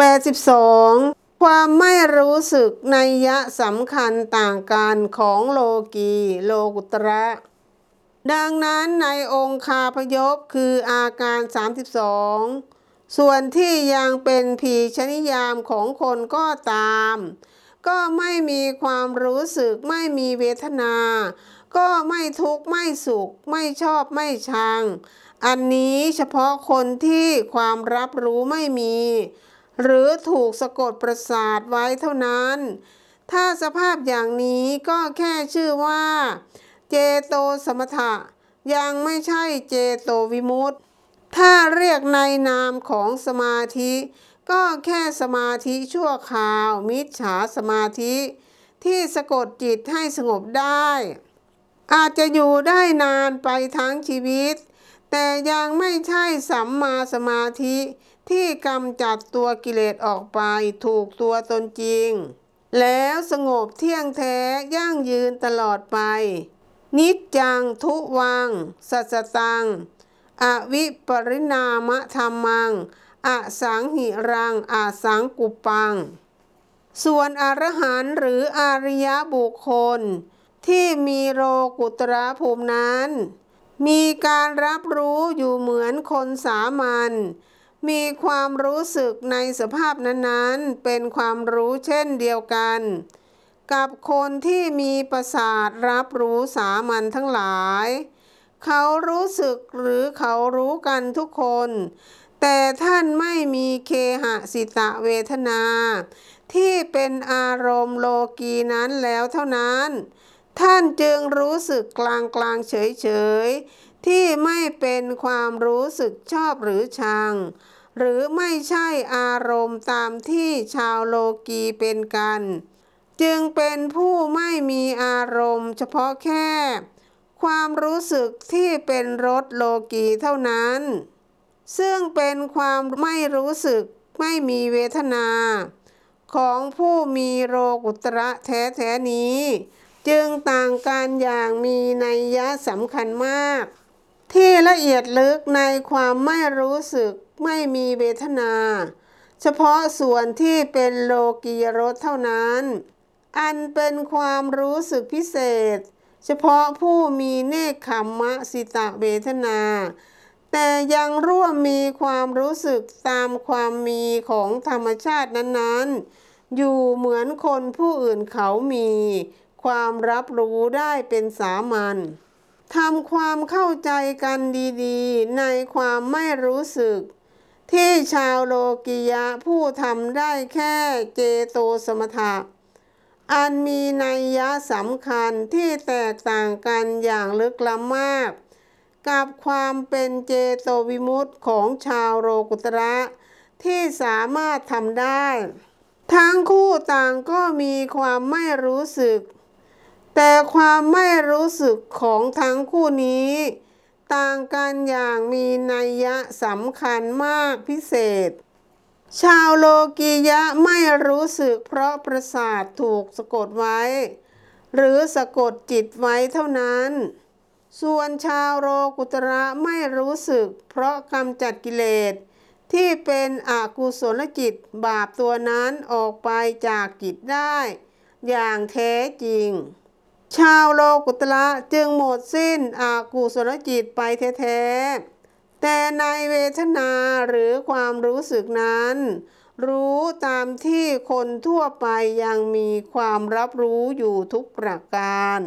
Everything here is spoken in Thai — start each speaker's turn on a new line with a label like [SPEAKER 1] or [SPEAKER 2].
[SPEAKER 1] 82 ความไม่รู้สึกในยะสำคัญต่างกันของโลกีโลกุตระ ดังนั้นในองคาพยพคืออาการ 32 ส่วนที่ยังเป็นผีชนิยามของคนก็ตาม ก็ไม่มีความรู้สึกไม่มีเวทนา ก็ไม่ทุกข์ไม่สุข ไม่ชอบไม่ชัง อันนี้เฉพาะคนที่ความรับรู้ไม่มี หรือถูกสะกดประสาทไว้เท่านั้น ถ้าสภาพอย่างนี้ก็แค่ชื่อว่า เจโตสมถะ ยังไม่ใช่เจโตวิมุตติ ถ้าเรียกในนามของสมาธิ ก็แค่สมาธิชั่วคราว มิจฉาสมาธิ ที่สะกดจิตให้สงบได้ อาจจะอยู่ได้นานไปทั้งชีวิตแต่ยังไม่ใช่สัมมาสมาธิ ที่กำจัดตัวกิเลสออกไปถูกตัวตนจริง แล้วสงบเที่ยงแท้ยั่งยืนตลอดไป นิจจังทุวัง สัจตัง อวิปริณามะธรรมังอสังหิรังอสังกุปัง ส่วนอรหันต์หรืออาริยบุคคล ที่มีโลกุตระภูมินั้น มีการรับรู้อยู่เหมือนคนสามัญ มีความรู้สึกในสภาพนั้นๆ เป็นความรู้เช่นเดียวกัน กับคนที่มีประสาทรับรู้สามัญทั้งหลาย เขารู้สึกหรือเขารู้กันทุกคน แต่ท่านไม่มีเคหสิตะเวทนา ที่เป็นอารมณ์โลกีนั้นแล้วเท่านั้น ท่านจึงรู้สึกกลางๆเฉยเฉยๆ ที่ไม่เป็นความรู้สึกชอบหรือชัง หรือไม่ใช่อารมณ์ตามที่ชาวโลกีเป็นกัน จึงเป็นผู้ไม่มีอารมณ์เฉพาะแค่ ความรู้สึกที่เป็นรสโลกีเท่านั้น ซึ่งเป็นความไม่รู้สึกไม่มีเวทนา ของผู้มีโลกุตระแท้ๆนี้ จึงต่างกันอย่างมีนัยยะสำคัญมาก ที่ละเอียดลึกในความไม่รู้สึกไม่มีเวทนา เฉพาะส่วนที่เป็นโลกียรสเท่านั้น อันเป็นความรู้สึกพิเศษ เฉพาะผู้มีเนคขมมะสิตะเวทนา แต่ยังร่วมมีความรู้สึกตามความมีของธรรมชาตินั้นๆ อยู่เหมือนคนผู้อื่นเขามี ความรับรู้ได้เป็นสามัญ ทำความเข้าใจกันดีๆ ในความไม่รู้สึก ที่ชาวโลกิยะผู้ทำได้แค่เจโตสมถะ อันมีนัยยะสำคัญที่แตกต่างกันอย่างลึกล้ำมาก กับความเป็นเจโตวิมุตติของชาวโลกุตระ ที่สามารถทำได้ ทั้งคู่ต่างก็มีความไม่รู้สึก แต่ความไม่รู้สึกของทั้งคู่นี้ ต่างกันอย่างมีนัยยะสำคัญมากพิเศษ ชาวโลกียะไม่รู้สึกเพราะประสาทถูกสะกดไว้ หรือสะกดจิตไว้เท่านั้น ส่วนชาวโลกุตระไม่รู้สึกเพราะกำจัดกิเลสที่เป็นอกุศลจิตบาปตัวนั้นออกไปจากจิตได้ อย่างแท้จริง ชาวโลกุตละจึงหมดสิ้นอากุศลจิตไปแท้ๆ แต่ในเวทนาหรือความรู้สึกนั้น รู้ตามที่คนทั่วไปยังมีความรับรู้อยู่ทุกประการ